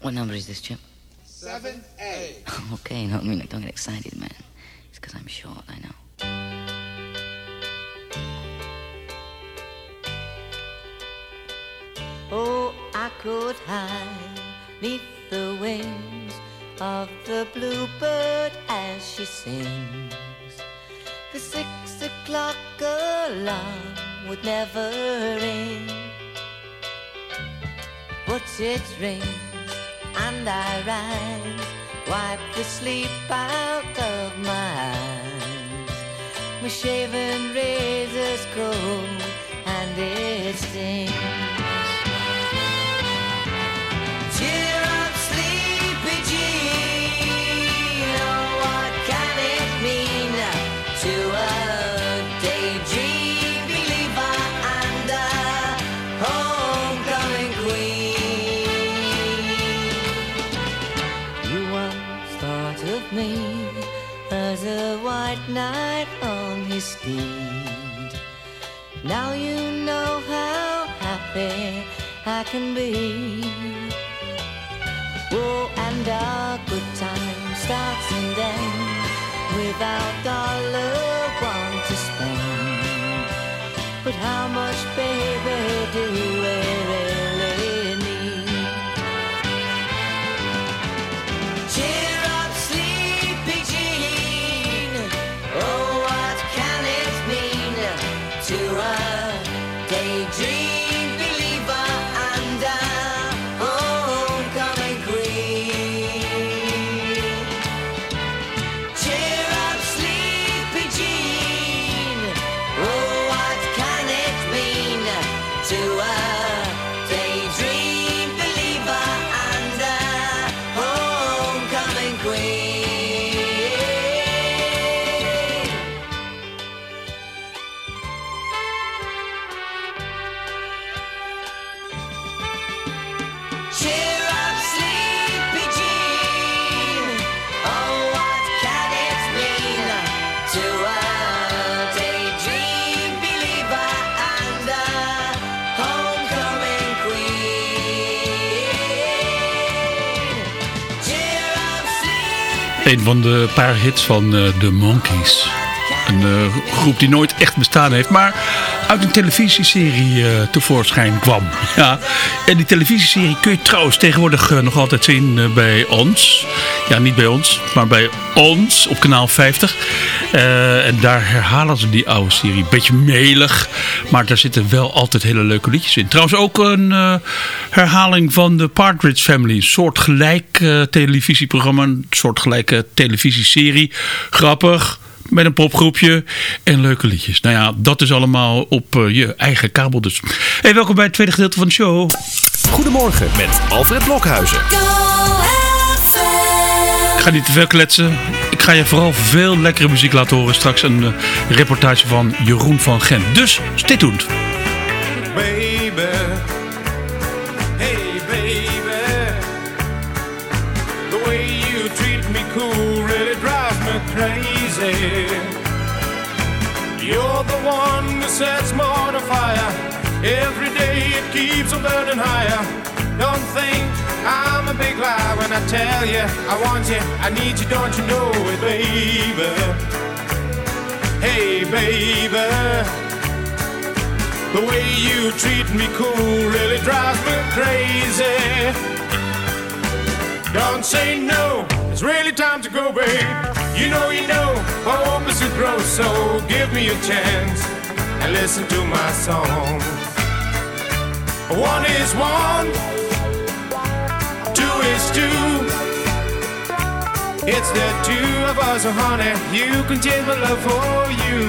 What number is this, Chip? 7A. okay, no, I mean, don't get excited, man. It's because I'm short, I know. Oh, I could hide neath the wings of the bluebird as she sings. The six o'clock alarm would never ring, but it rings and I rise, wipe the sleep out of my eyes. My shaven razor's cold and it stings. Steed. Now you know how happy I can be. Oh, and our good time starts and ends without dollar one to spend. But how much, baby, do we van de paar hits van eh, The Monkees. Een eh, groep die nooit echt bestaan heeft, maar uit een televisieserie eh, tevoorschijn kwam. Ja. En die televisieserie kun je trouwens tegenwoordig nog altijd zien bij ons. Ja, niet bij ons, maar bij ons op kanaal 50. Eh, en daar herhalen ze die oude serie. Beetje melig, maar daar zitten wel altijd hele leuke liedjes in. Trouwens ook een eh, herhaling van de Partridge Family. Een soortgelijk eh, televisieprogramma, een soortgelijke televisieserie. Grappig met een popgroepje en leuke liedjes. Nou ja, dat is allemaal op je eigen kabel dus. Hey, welkom bij het tweede gedeelte van de show. Goedemorgen met Alfred Blokhuizen. Ga niet te veel kletsen. Ik ga je vooral veel lekkere muziek laten horen. Straks een eh, reportage van Jeroen van Gent. Dus stay tuned. Hey, baby. The way you treat me cool really drives me crazy. You're the one that sets a fire. Every day it keeps on burning higher. I tell you I want you, I need you, don't you know it, baby? Hey, baby. The way you treat me cool really drives me crazy. Don't say no, it's really time to go, babe. You know, you know, hope is to grow, so give me a chance and listen to my song. One is one, is two. It's the two of us, honey. You can change my love for you.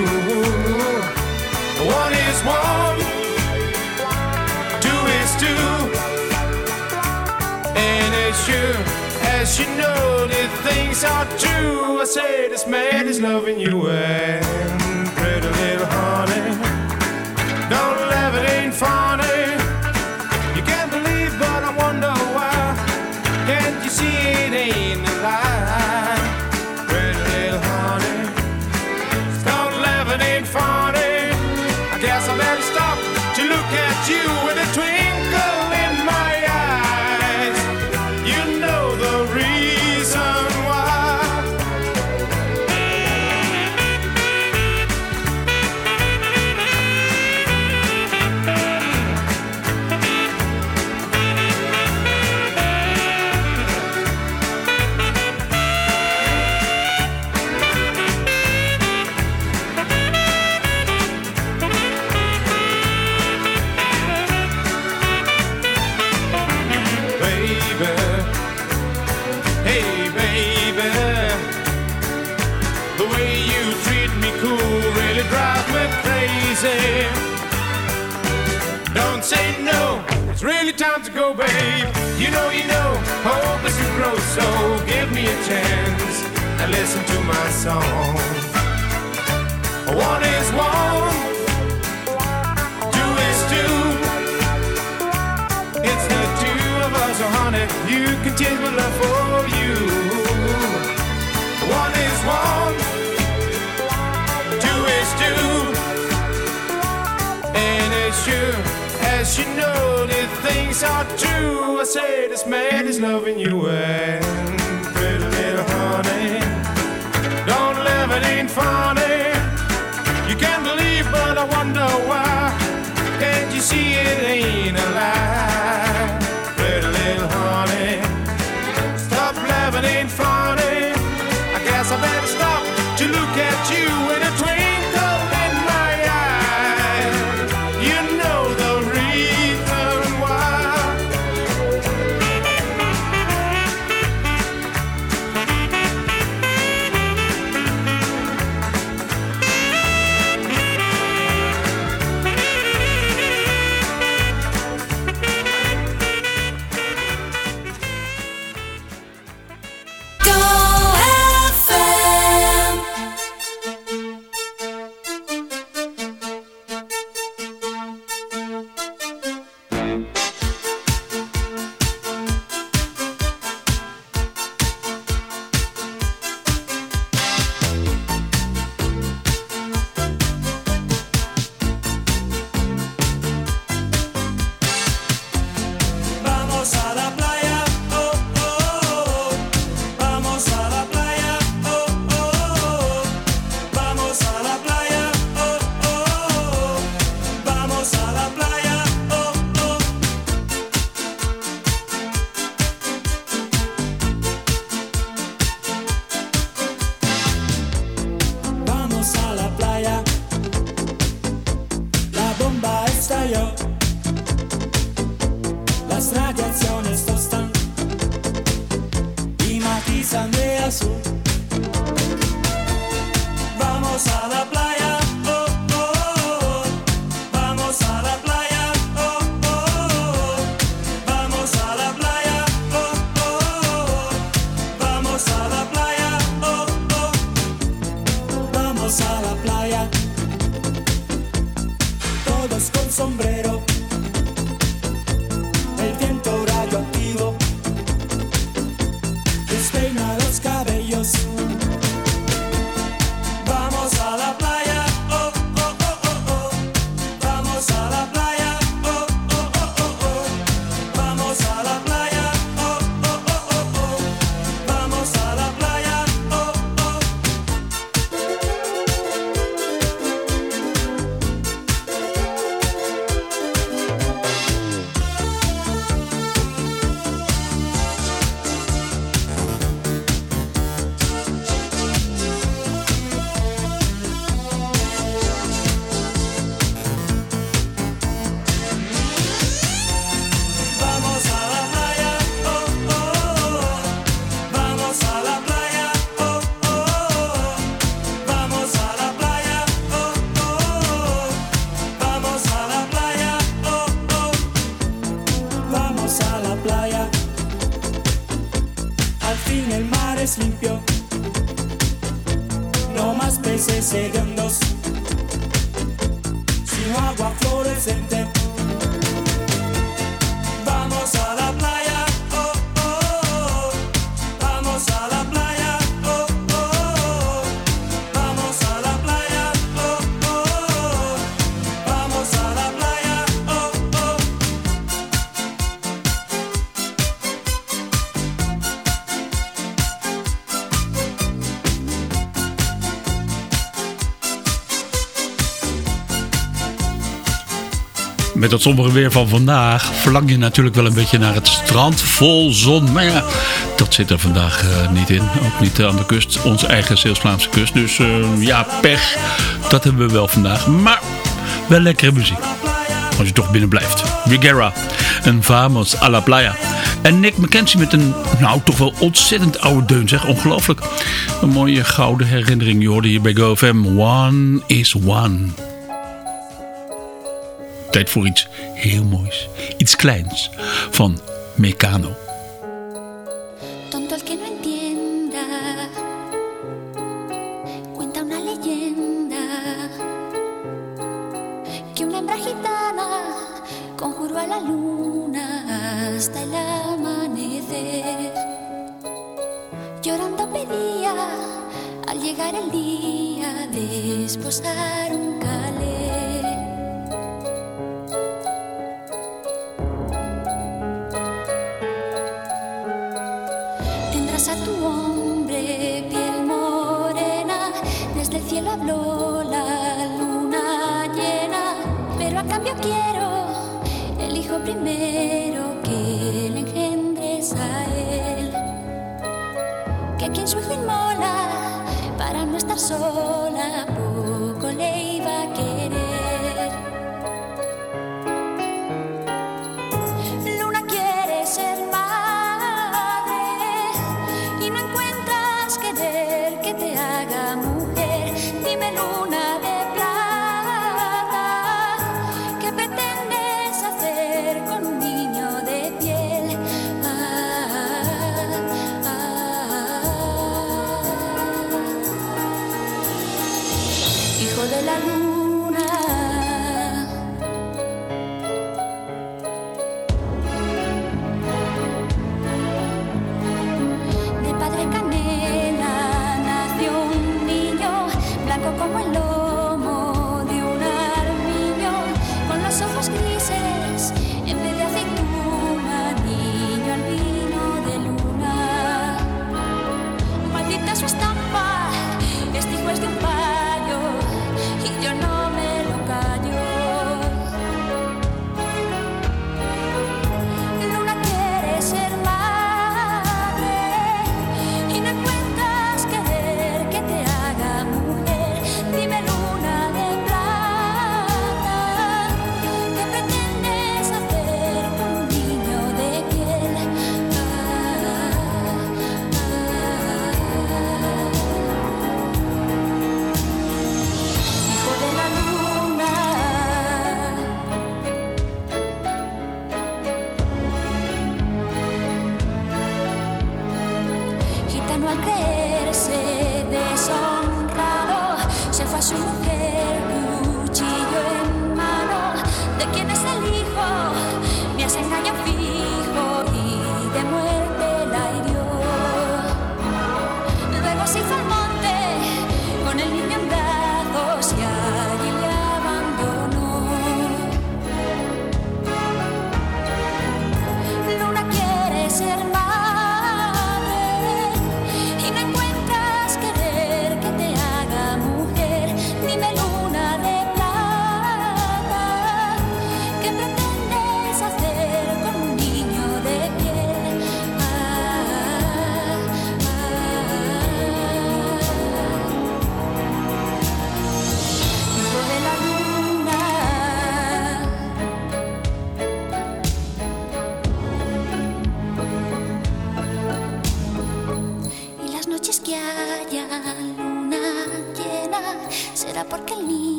One is one, two is two, and it's true. As you know, that things are true. I say this man is loving you, and pretty little honey, don't laugh, it ain't funny. Crazy. Don't say no, it's really time to go, babe. You know, you know, hope is to grow, so give me a chance and listen to my song. One is one, two is two. It's the two of us, oh honey. You can taste my love for you. As you know, that things are true. I say this man is loving you, and pretty little honey. Don't live it ain't funny. You can't believe, but I wonder why. Can't you see it ain't a lie? met dat sombere weer van vandaag verlang je natuurlijk wel een beetje naar het strand vol zon. Maar ja, dat zit er vandaag eh, niet in. Ook niet eh, aan de kust, onze eigen Zeeuws-Vlaamse kust. Dus eh, ja, pech, dat hebben we wel vandaag. Maar wel lekkere muziek. Als je toch binnen blijft. Rigera een Vamos a la Playa. En Nick McKenzie met een, nou toch wel ontzettend oude deun zeg, ongelooflijk. Een mooie gouden herinnering, je hoorde hier bij GoFM. One is one voor iets heel moois. Iets kleins van Meccano. atrás a tu hombre, piel morena, desde el cielo habló la luna llena, pero a cambio quiero el hijo primero que le engendres a él, que quien su hijo inmola para no estar sola, poco le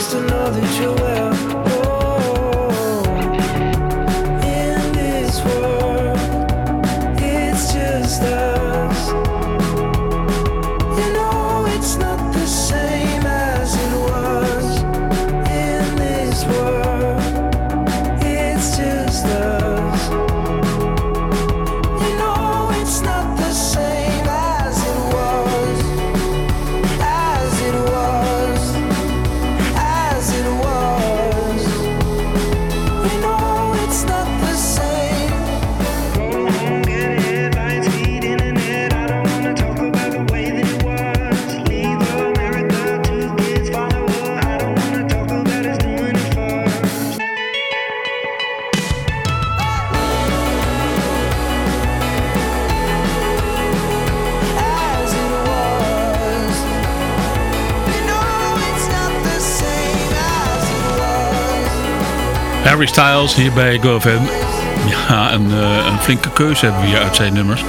supposed to Harry Styles hier bij GoFM. Ja, een, eh, een flinke keuze hebben we hier uit zijn nummers.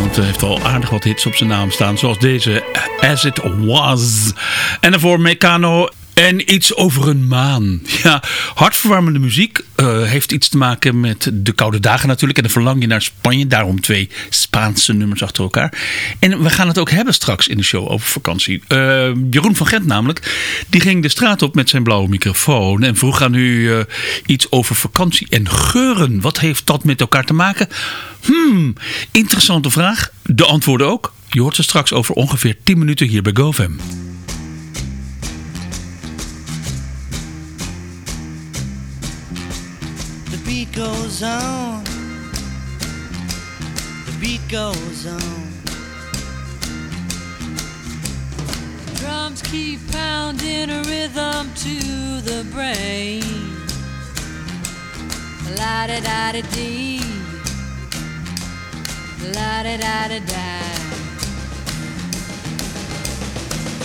Want hij heeft al aardig wat hits op zijn naam staan. Zoals deze, As It Was. En daarvoor Meccano en iets over een maan. Ja, hartverwarmende muziek heeft iets te maken met de koude dagen natuurlijk. En de verlang je naar Spanje. Daarom twee Spaanse nummers achter elkaar. En we gaan het ook hebben straks in de show over vakantie. Eh, Jeroen van Gent namelijk. Die ging de straat op met zijn blauwe microfoon. En vroeg aan u eh, iets over vakantie en geuren. Wat heeft dat met elkaar te maken? Hmm, interessante vraag. De antwoorden ook. Je hoort ze straks over ongeveer 10 minuten hier bij GoFam. Goes on. The beat goes on. Drums keep pounding a rhythm to the brain. La da da da dee. La da da da da.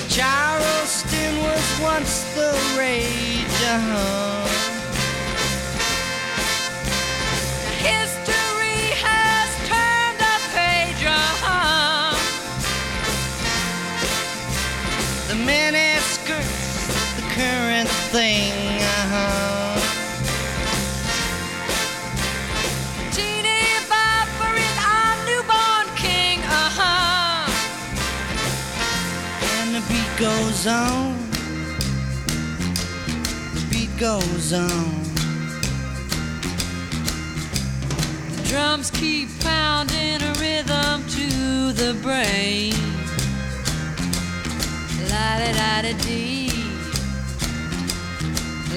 Charleston was once the rage, uh-huh. Goes on. The beat goes on. Drums keep pounding a rhythm to the brain. La da da da dee.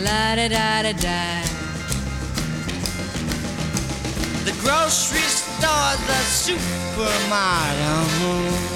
La da da da da. The grocery store, the supermarket.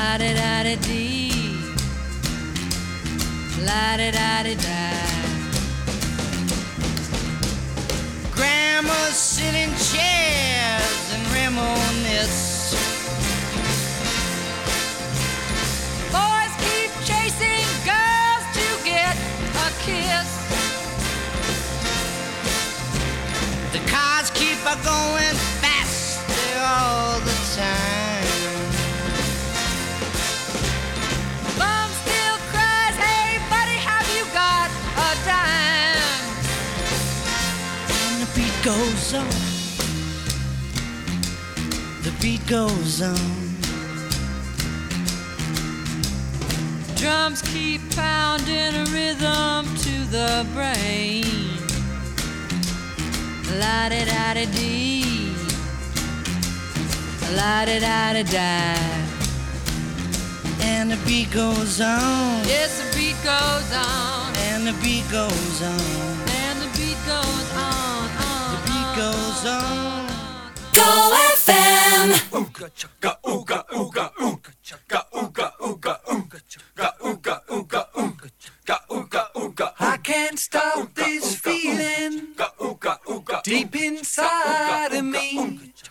La da da da dee. La da da da da. Grandmas sit in chairs and reminisce. Boys keep chasing girls to get a kiss. The cars keep a going faster all the time. Goes on. The beat goes on. Drums keep pounding a rhythm to the brain. La da da da dee. La da da da da. And the beat goes on. Yes, the beat goes on. And the beat goes on goes on. Go FM. Ooga chaka, ooga, ooga, ooga chaka, ooga, ooga, ooga chaka, ooga, ooga, ooga chaka, ooga, ooga. I can't stop this feeling deep inside of me.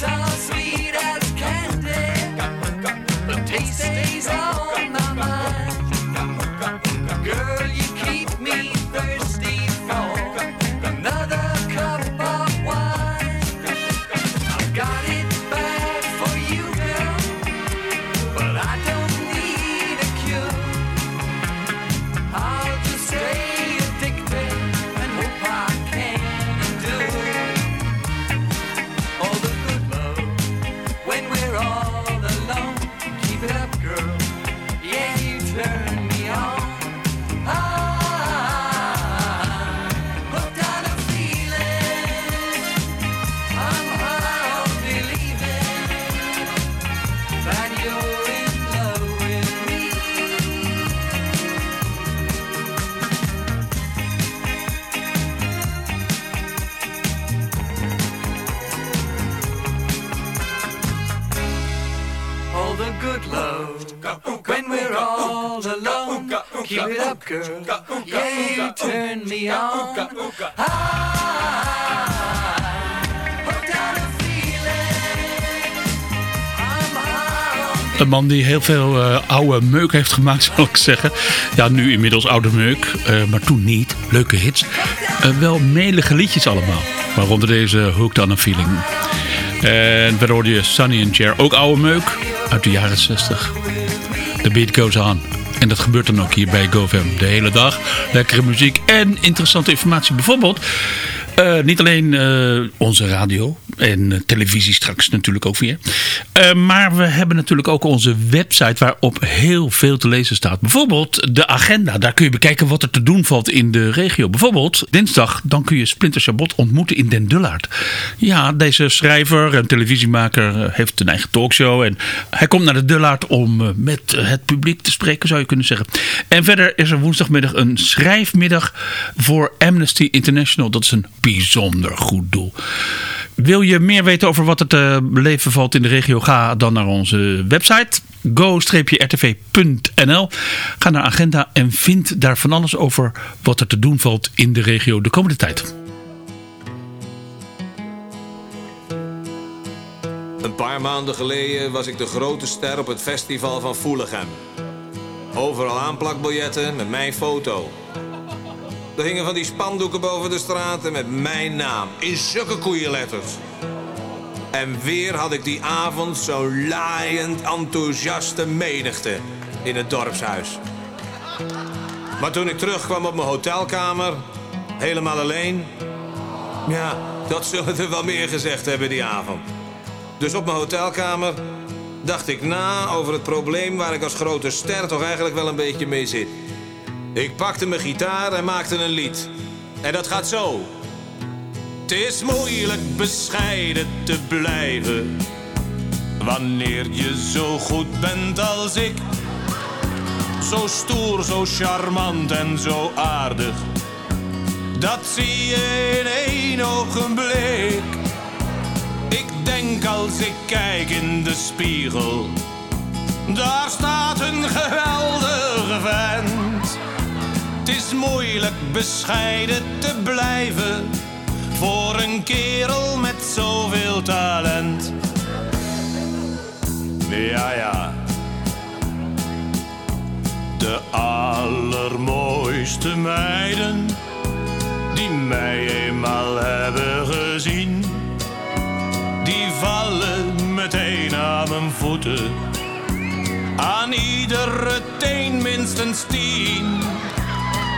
so sweet as candy. Tastes so die heel veel eh, oude meuk heeft gemaakt, zal ik zeggen. Ja, nu inmiddels oude meuk, eh, maar toen niet. Leuke hits. Eh, wel melige liedjes allemaal. Waaronder deze Hooked on a Feeling. En verder hoorde je Sunny and Cher, ook oude meuk uit de jaren 60. The beat goes on. En dat gebeurt dan ook hier bij GoFam de hele dag. Lekkere muziek en interessante informatie. Bijvoorbeeld, niet alleen onze radio en eh, televisie straks natuurlijk ook weer. Eh, maar we hebben natuurlijk ook onze website waarop heel veel te lezen staat. Bijvoorbeeld de agenda. Daar kun je bekijken wat er te doen valt in de regio. Bijvoorbeeld dinsdag, dan kun je Splinter Chabot ontmoeten in Den Dullaard. Ja, deze schrijver en televisiemaker eh, heeft een eigen talkshow. En hij komt naar de Dullaard om met het publiek te spreken, zou je kunnen zeggen. En verder is er woensdagmiddag een schrijfmiddag voor Amnesty International. Dat is een bijzonder goed doel. Wil je meer weten over wat er te beleven valt in de regio? Ga dan naar onze website go-rtv.nl. Ga naar agenda en vind daar van alles over wat er te doen valt in de regio de komende tijd. Een paar maanden geleden was ik de grote ster op het festival van Voelichem. Overal aanplakbiljetten met mijn foto. Er hingen van die spandoeken boven de straten met mijn naam in zulke koeienletters. En weer had ik die avond zo'n laaiend enthousiaste menigte in het dorpshuis. Maar toen ik terugkwam op mijn hotelkamer, helemaal alleen... Ja, dat zullen er wel meer gezegd hebben die avond. Dus op mijn hotelkamer dacht ik na over het probleem waar ik als grote ster toch eigenlijk wel een beetje mee zit. Ik pakte mijn gitaar en maakte een lied. En dat gaat zo. Het is moeilijk bescheiden te blijven. Wanneer je zo goed bent als ik. Zo stoer, zo charmant en zo aardig. Dat zie je in één ogenblik. Ik denk als ik kijk in de spiegel. Daar staat een geweldige vent. Is moeilijk bescheiden te blijven. Voor een kerel met zoveel talent. Ja, ja. De allermooiste meiden. Die mij eenmaal hebben gezien. Die vallen meteen aan mijn voeten. Aan iedere teen minstens tien.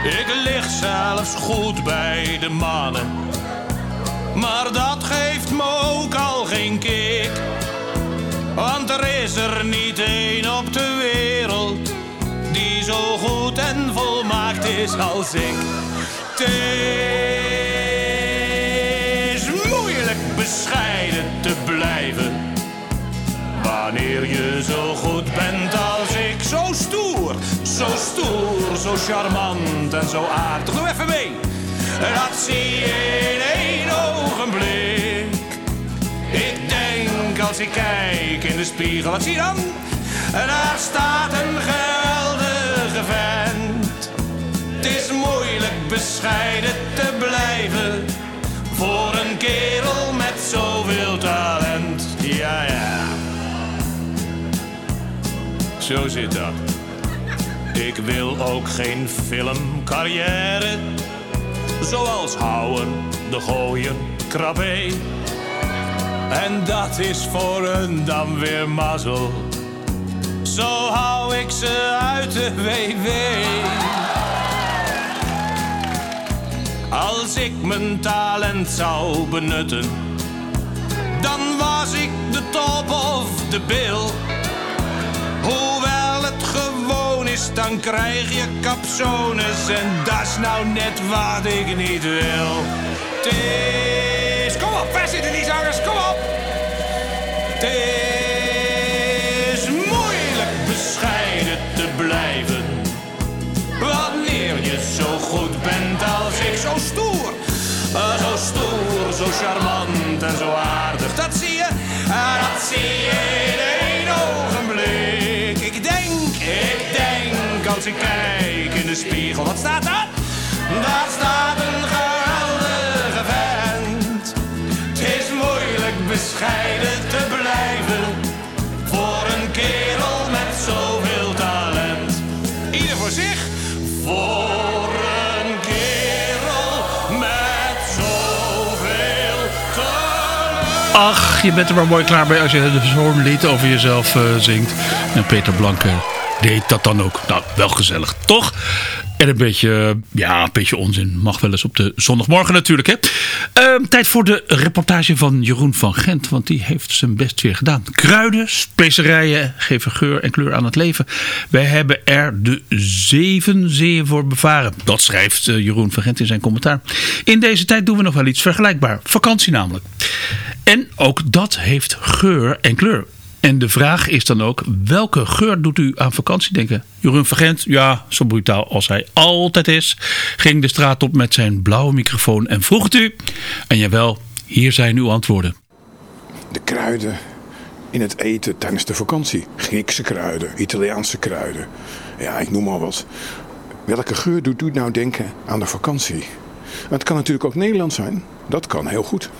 Ik lig zelfs goed bij de mannen. Maar dat geeft me ook al geen kick. Want er is er niet één op de wereld die zo goed en volmaakt is als ik. Het is moeilijk bescheiden te blijven. Wanneer je zo goed bent als zo stoer, zo stoer, zo charmant en zo aardig. Doe even mee. Dat zie je in één ogenblik. Ik denk als ik kijk in de spiegel, wat zie je dan? Daar staat een geweldige vent. Het is moeilijk bescheiden te blijven voor een kerel met zoveel talent. Ja, ja. Zo zit dat. Ik wil ook geen filmcarrière. Zoals houden, de gooien, krabbe. En dat is voor hun dan weer mazzel. Zo hou ik ze uit de WW. Als ik mijn talent zou benutten, dan was ik de top of de bill. Hoewel het gewoon is, dan krijg je capsones en dat is nou net wat ik niet wil. Het is... Kom op, waar zitten die zangers? Kom op! Het is moeilijk bescheiden te blijven. Wanneer je zo goed bent als ik, zo stoer. eh, Zo stoer, zo charmant en zo aardig. Ik kijk in de spiegel. Wat staat daar? Daar staat een geweldige vent. Het is moeilijk bescheiden te blijven voor een kerel met zoveel talent. Ieder voor zich. Voor een kerel met zoveel talent. Ach, je bent er maar mooi klaar bij als je de zomerlied over jezelf eh, zingt. En Peter Blanke deed dat dan ook. Nou, wel gezellig, toch? En een beetje, ja, een beetje onzin. Mag wel eens op de zondagmorgen natuurlijk, hè? Ehm, tijd voor de reportage van Jeroen van Gent. Want die heeft zijn best weer gedaan. Kruiden, specerijen geven geur en kleur aan het leven. Wij hebben er de zeven zeeën voor bevaren. Dat schrijft eh, Jeroen van Gent in zijn commentaar. In deze tijd doen we nog wel iets vergelijkbaar. Vakantie namelijk. En ook dat heeft geur en kleur. En de vraag is dan ook, welke geur doet u aan vakantie denken? Jeroen van Gent, ja, zo brutaal als hij altijd is, ging de straat op met zijn blauwe microfoon en vroeg het u. En jawel, hier zijn uw antwoorden. De kruiden in het eten tijdens de vakantie. Griekse kruiden, Italiaanse kruiden. Ja, ik noem maar wat. Welke geur doet u nou denken aan de vakantie? Het kan natuurlijk ook Nederlands zijn. Dat kan heel goed.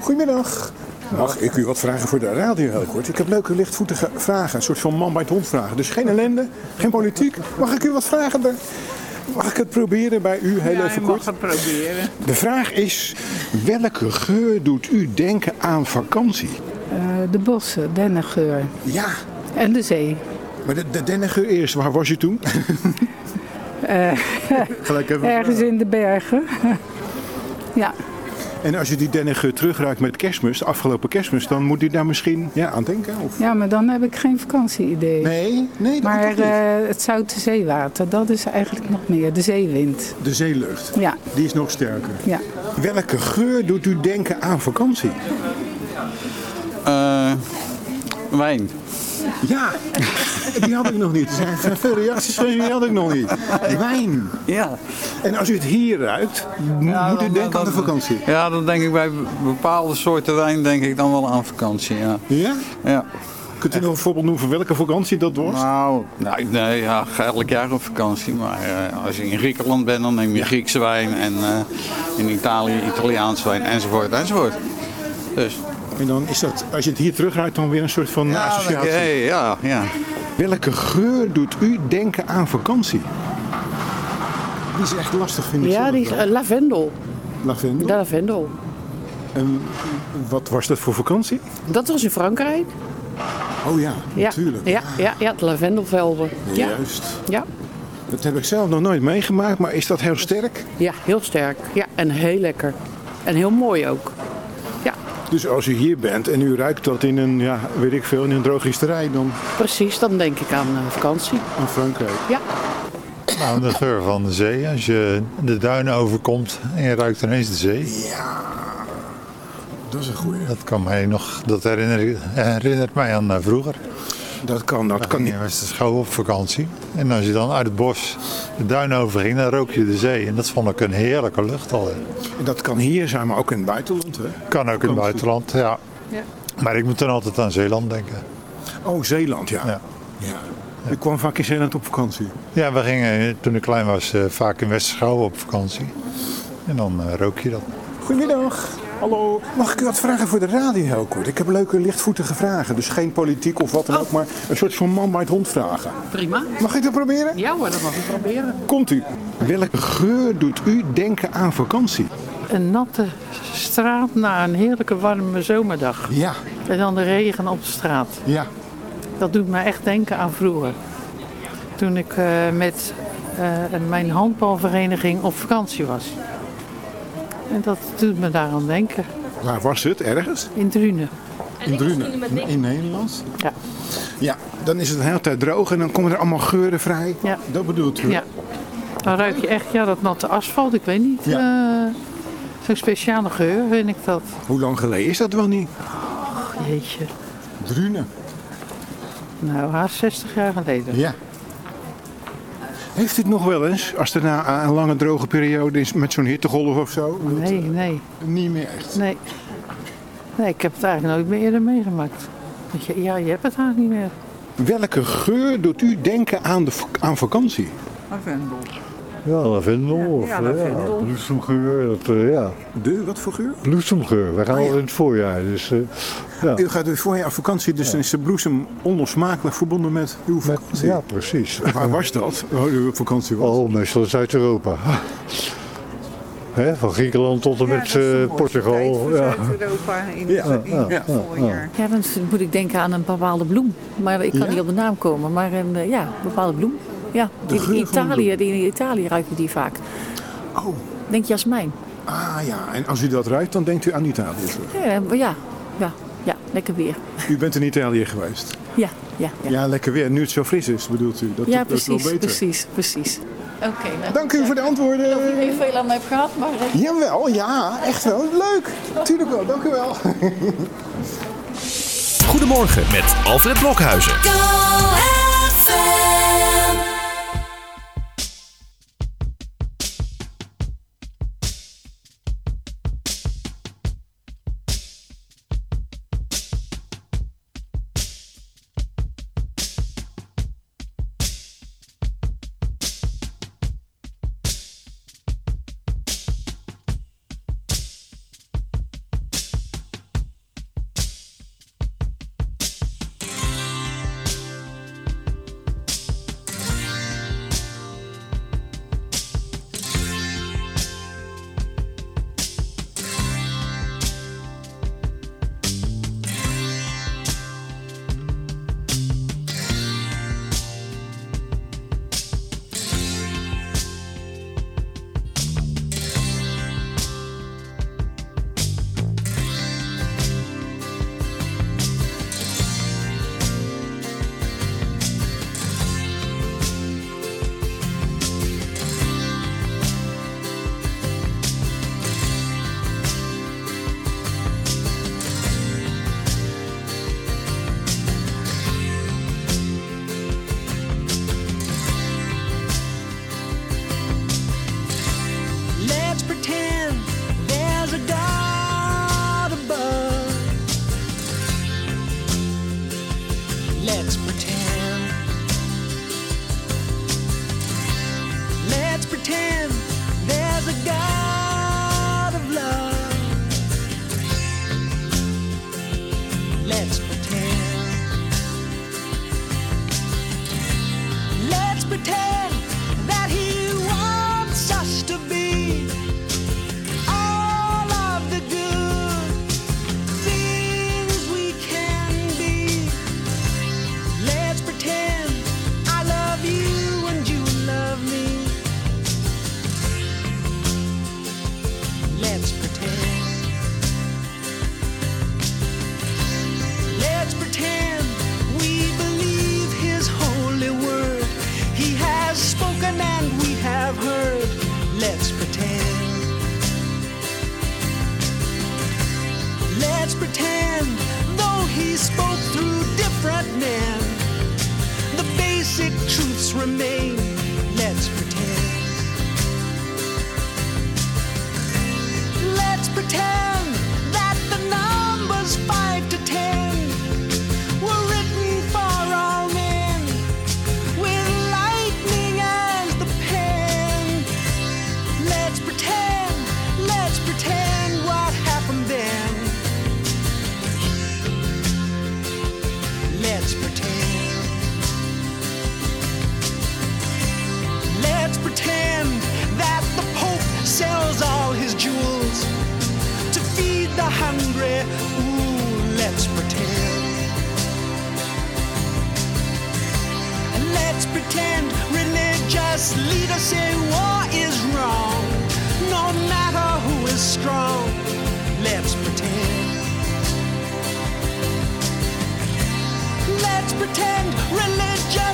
Goedemiddag. Mag ik u wat vragen voor de radio heel kort? Ik heb leuke lichtvoetige vragen. Een soort van man bij het hond vragen. Dus geen ellende, geen politiek. Mag ik u wat vragen? Mag ik het proberen bij u heel ja, even kort? mag het proberen. De vraag is, welke geur doet u denken aan vakantie? Eh, de bossen, dennengeur. Ja. En de zee. Maar de, de dennengeur eerst, waar was je toen? Eh, Gelijk even ergens vragen. in de bergen. ja. En als je die dennengeur terugruikt met kerstmis, de afgelopen kerstmis, dan moet u daar misschien ja, aan denken? Of? ja, maar dan heb ik geen vakantieidee. Nee, nee dat Maar eh, het zoute zeewater, dat is eigenlijk nog meer. De zeewind. De zeelucht, Ja, die is nog sterker. ja. Welke geur doet u denken aan vakantie? Eh, wijn. Ja, die had ik nog niet. Er zijn veel reacties geweest, die had ik nog niet. Wijn. Ja. En als u het hier ruikt, moet u denken aan de vakantie. Ja, dan denk ik bij bepaalde soorten wijn denk ik dan wel aan vakantie, ja. Ja? Ja. Kunt u nog een voorbeeld noemen van welke vakantie dat was? Nou, nee, nee ja, ga elk jaar op vakantie. Maar eh, als je in Griekenland bent, dan neem je Griekse wijn. En eh, in Italië Italiaans wijn, enzovoort, enzovoort. Dus, En dan is dat, als je het hier terugruikt, dan weer een soort van ja, associatie. ja, ja, ja. Welke geur doet u denken aan vakantie? Die is echt lastig, vind ik. Ja, die wel. eh, lavendel. Lavendel. De lavendel. En wat was dat voor vakantie? Dat was in Frankrijk. Oh ja, Ja, natuurlijk. ja, ja, ja de lavendelvelden. Ja. Juist. Ja. Dat heb ik zelf nog nooit meegemaakt, maar is dat heel sterk? Ja, heel sterk. Ja, en heel lekker. En heel mooi ook. Dus als u hier bent en u ruikt dat in een, ja, weet ik veel, in een drogisterij, dan precies. Dan denk ik aan eh, vakantie. aan Frankrijk. Ja. Nou, de geur van de zee. Als je de duinen overkomt en je ruikt ineens de zee. Ja, dat is een goeie. Dat, kan mij nog, dat herinnert, herinnert mij aan eh, vroeger. Dat kan, dat kan niet. Was de school op vakantie. En als je dan uit het bos de duin overging, dan rook je de zee. En dat vond ik een heerlijke lucht al. En dat kan hier zijn, maar ook in het buitenland. Hè? Kan ook in het buitenland, ja. Ja. Maar ik moet dan altijd aan Zeeland denken. Oh, Zeeland, ja. Ja. ja. Ik kwam vaak in Zeeland op vakantie. Ja, we gingen toen ik klein was eh, vaak in Westerschouwen op vakantie. En dan eh, rook je dat. Goedemiddag. Hallo. Mag ik u wat vragen voor de radio heel kort? Ik heb leuke lichtvoetige vragen. Dus geen politiek of wat dan ook, maar een soort van man bij het hond vragen. Prima. Mag ik dat proberen? Ja hoor, dat mag ik proberen. Komt u. Welke geur doet u denken aan vakantie? Een natte straat na een heerlijke warme zomerdag. Ja. En dan de regen op de straat. Ja. Dat doet me echt denken aan vroeger. Toen ik eh, met eh, mijn handbalvereniging op vakantie was. En dat doet me daaraan denken. Waar was het? Ergens? In Drunen. In Drunen. In Nederland? Ja. Ja, dan is het de hele tijd droog en dan komen er allemaal geuren vrij. Ja. Dat bedoelt u? Ja. Dan ruik je echt ja, dat natte asfalt. Ik weet niet. eh, Zo'n speciale geur vind ik dat. Hoe lang geleden is dat wel niet? Och, jeetje. Drunen. Nou, haast 60 jaar geleden. Ja. Heeft u het nog wel eens, als er na een lange droge periode is met zo'n hittegolf of zo? Nee, nee. Niet meer echt? Nee. Nee, ik heb het eigenlijk nooit meer eerder meegemaakt. Ja, je hebt het eigenlijk niet meer. Welke geur doet u denken aan, de, aan vakantie? Lavendel. Ja, lavendel of Ja, ja, lavendel. bloesemgeur. Dat, eh, ja. De, wat voor geur? Bloesemgeur. We gaan al in het voorjaar. Dus, eh, ja. U gaat dus voorjaar op vakantie, dus dan is de bloesem onlosmakelijk verbonden met uw vakantie. ja, precies. Waar was dat, waar u op vakantie was? Oh, meestal in Zuid-Europa. Hè, van Griekenland tot en met eh, Portugal. Ja. Europa in Ja, het ja, ja, voorjaar. Ja, dan moet ik denken aan een bepaalde bloem. Maar ik kan Ja? niet op de naam komen. Maar een ja, een bepaalde bloem. Ja, De in Italië, in Italië ruiken die vaak. Oh. Denk jasmijn. Ah ja, en als u dat ruikt, dan denkt u aan Italië. terug. Ja, ja, ja, ja, lekker weer. U bent in Italië geweest. Ja, ja, ja. Ja, lekker weer. Nu het zo fris is, bedoelt u? Dat, ja, dat is wel precies, beter. precies, precies. Oké, nou, Dank u voor de antwoorden. Ik weet niet u heel veel aan mij hebt gehad, maar... Jawel, ja, echt wel. Leuk. Natuurlijk wel, dank u wel. Goedemorgen met Alfred Blokhuizen. Leaders say war is wrong. No matter who is strong, let's pretend. Let's pretend religion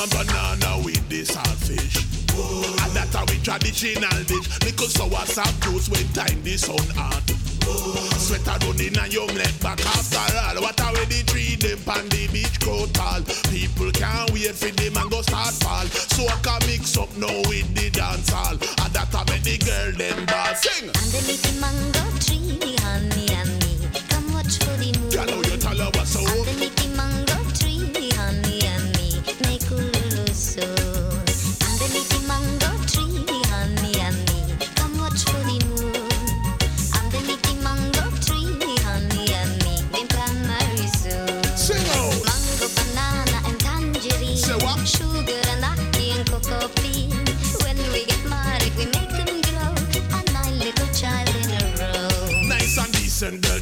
and banana with this saltfish. And that's how we traditional dish. Little sour sap juice when time the sun hot. Sweater running and young leg back after all. What are we the tree them pan the beach grow tall? People can't wait for the mango start fall. So I can mix up now with the dance hall. And that I make the girl them ball sing. Underneath the mango tree, honey and me, come watch for the moon. Girl, how you tell her what's so? Underneath the mango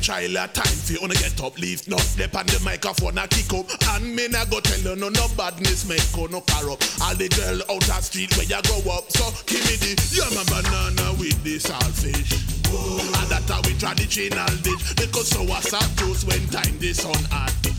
child a time you to get up, leave no step on the microphone a kick up. And me nah go tell you no no badness make you no up. All the girl out the street where ya grow up. So give me the yam and banana with the saltfish. And that how we traditional dish. Because so a sap juice when time the sun hot.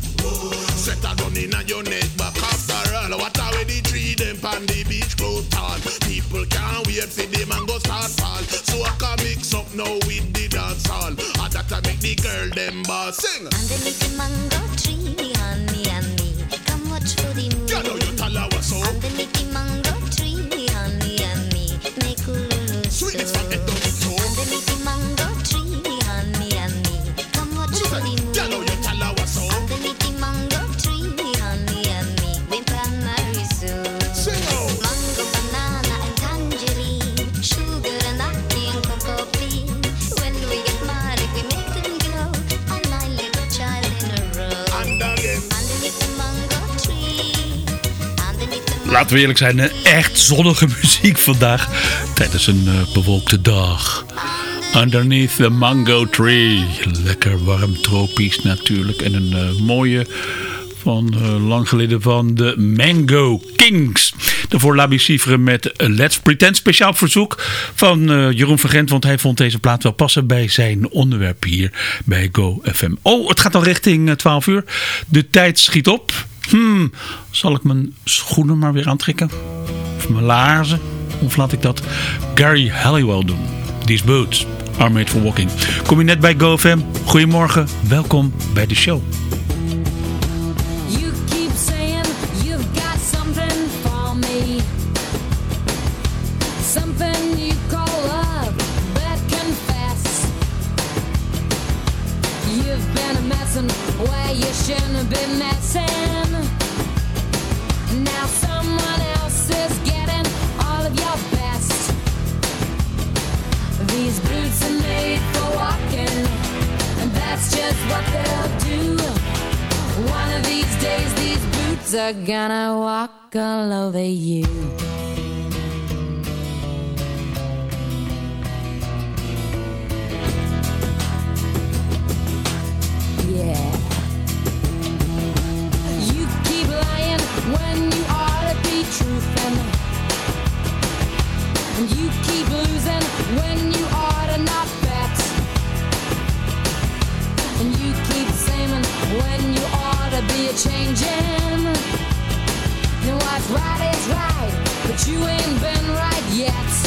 Sweat a running on your neck back after all. What are we the tree them on the beach grow tall? People can't wait for the mango start fall. So I can mix up now with the dance hall. And that I make the girl them boss sing. Underneath the mango tree, honey and me, come watch for the moon. You know you tell her what's. Underneath the mango tree, honey and me, make Ululu Sweetness from the down so. Underneath the mango tree, honey and me, come watch for the moon. You know Laten we eerlijk zijn, echt zonnige muziek vandaag tijdens een eh, bewolkte dag. Underneath the mango tree. Lekker warm, tropisch natuurlijk. En een eh, mooie van eh, lang geleden van de Mango Kings. Daarvoor Labi Sieveren met Let's Pretend. Speciaal verzoek van eh, Jeroen Vergent. Want hij vond deze plaat wel passen bij zijn onderwerp hier bij Go FM. Oh, het gaat al richting eh, 12 uur. De tijd schiet op. Hmm, zal ik mijn schoenen maar weer aantrekken? Of mijn laarzen? Of laat ik dat Gary Halliwell doen? These boots are made for walking. Kom je net bij GoFM? Goedemorgen, welkom bij de show. Something you call love, confess. You've been messing where you shouldn't be messing. Now someone else is getting all of your best. These boots are made for walking, and that's just what they'll do. One of these days, these boots are gonna walk all over you. You keep lying when you ought to be truthing. And you keep losing when you ought to not bet. And you keep saying when you ought to be a changing. And what's right is right, but you ain't been right yet.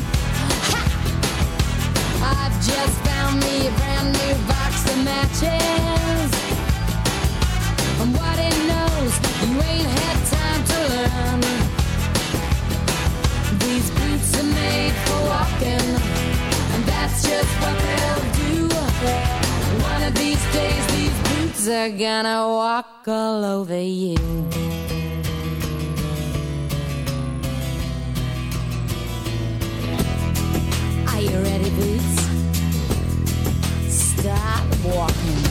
I've just found me a brand new box of matches. And what it knows, you ain't had time to learn. These boots are made for walking, and that's just what they'll do. One of these days, these boots are gonna walk all over you. Walking.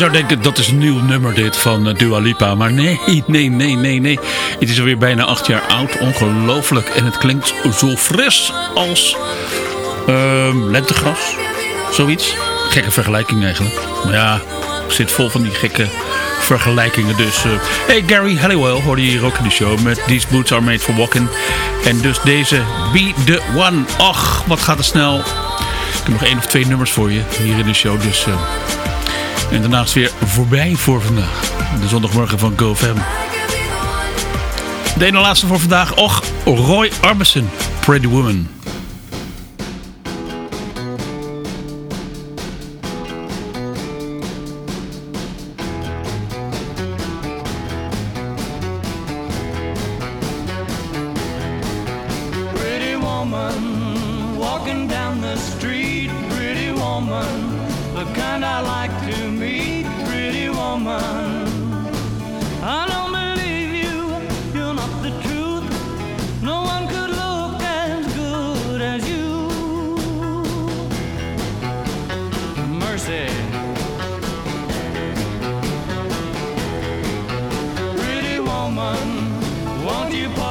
Zou denken, dat is een nieuw nummer dit van eh, Dua Lipa. Maar nee, nee, nee, nee, nee. Het is alweer bijna acht jaar oud. Ongelooflijk. En het klinkt zo fris als ehm, lentegras. Zoiets. Gekke vergelijking eigenlijk. Maar ja, ik zit vol van die gekke vergelijkingen. Dus, eh, hey, Gary Halliwell hoorde je hier ook in de show met These Boots Are Made For Walking. En dus deze Be The One. Och, wat gaat er snel. Ik heb nog één of twee nummers voor je hier in de show. Dus, eh, en daarnaast weer voorbij voor vandaag. De zondagmorgen van GoFam. De ene laatste voor vandaag. Och, Roy Orbison. Pretty Woman. moment. Won't you pause?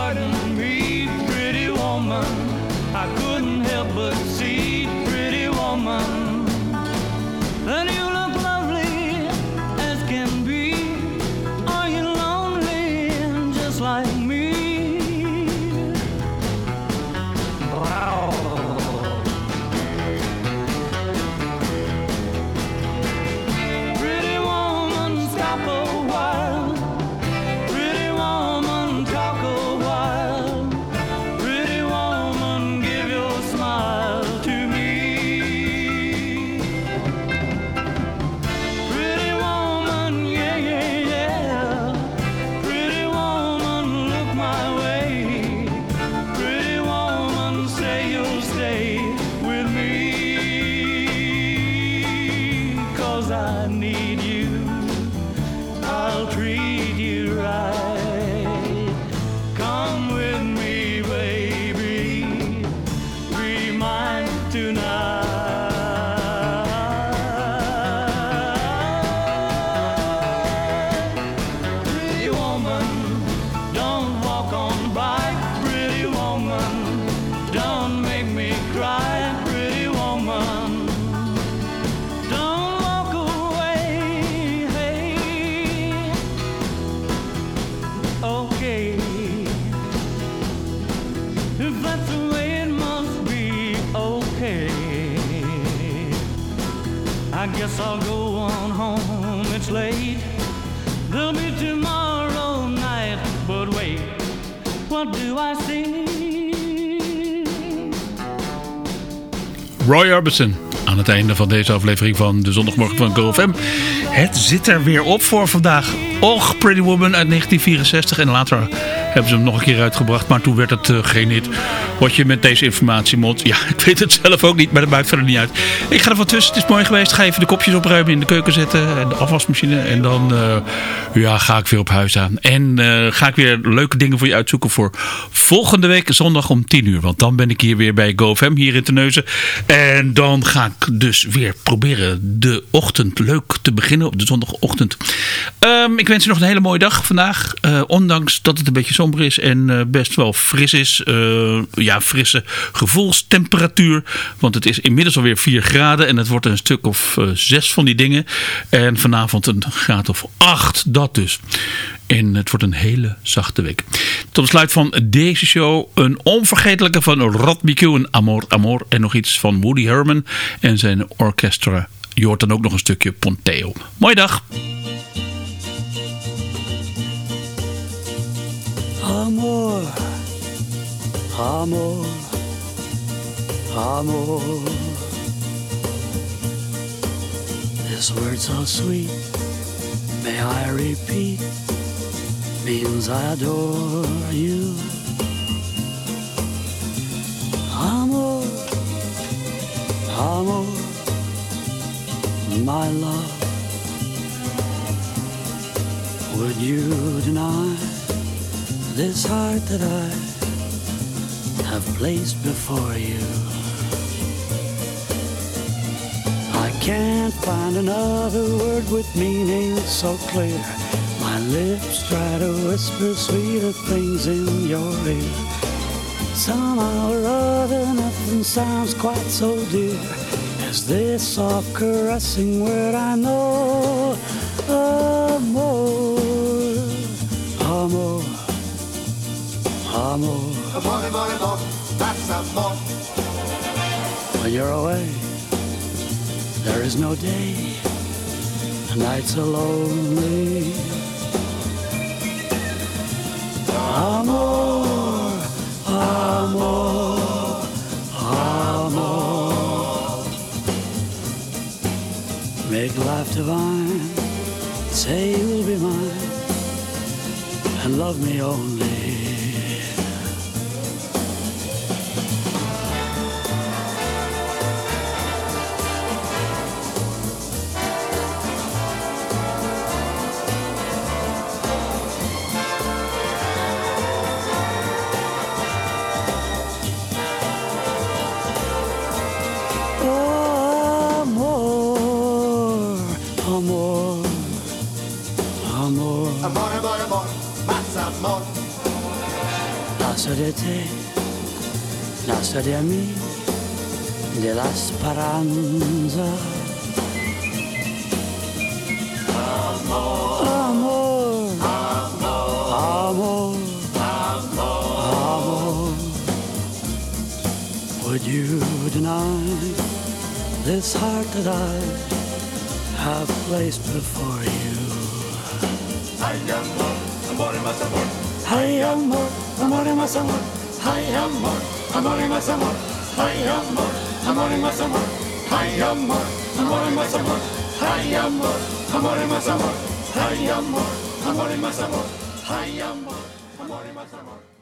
Roy Orbison. Aan het einde van deze aflevering van de zondagmorgen van GoFM. Het zit er weer op voor vandaag. Och, Pretty Woman uit 1964. En later hebben ze hem nog een keer uitgebracht. Maar toen werd het geen hit. Wat je met deze informatie moet. Ja, ik weet het zelf ook niet. Maar dat maakt verder niet uit. Ik ga er van tussen. Het is mooi geweest. Ga even de kopjes opruimen in de keuken zetten. En de afwasmachine. En dan eh, ja, ga ik weer op huis aan. En eh, ga ik weer leuke dingen voor je uitzoeken. Voor volgende week zondag om 10 uur. Want dan ben ik hier weer bij GoFM. Hier in Terneuzen. En dan ga ik dus weer proberen de ochtend leuk te beginnen. Op de zondagochtend. Ehm, ik wens je nog een hele mooie dag vandaag. Eh, ondanks dat het een beetje somber is en eh, best wel fris is. Eh, ja, frisse gevoelstemperatuur. Want het is inmiddels alweer 4 graden. En het wordt een stuk of eh, 6 van die dingen. En vanavond een graad of 8. Dat dus. En het wordt een hele zachte week. Tot besluit van deze show een onvergetelijke van Rod BQ en Amor Amor. En nog iets van Woody Herman en zijn orchestra. Je hoort dan ook nog een stukje Ponteo. Mooie dag. Amor, amor, amor. This word so sweet, may I repeat, means I adore you. Amor, amor, my love. Would you deny this heart that I have placed before you? I Can't find another word with meaning so clear. My lips try to whisper sweeter things in your ear. Somehow or other, nothing sounds quite so dear as this soft caressing word I know. Amor, amor. Amor, amor, amor, that's amor. When you're away, there is no day. The nights are lonely. Amor, amor, amor. Make life divine. Say you'll be mine and love me only. Amor. Lazo de te, lazo de de la esperanza. Amor, amor, amor, amor. Would you deny this heart that I have placed before you? Ay, amor, れましょう。ハイアモン、守れましょう。ハイアンモン、守れましょう。ハイアンモン、守れましょう。ハイアンモン、守れましょう。ハイアンモン、守れましょう。ハイアンモン、守れましょう。ハイアンモン、守れましょう。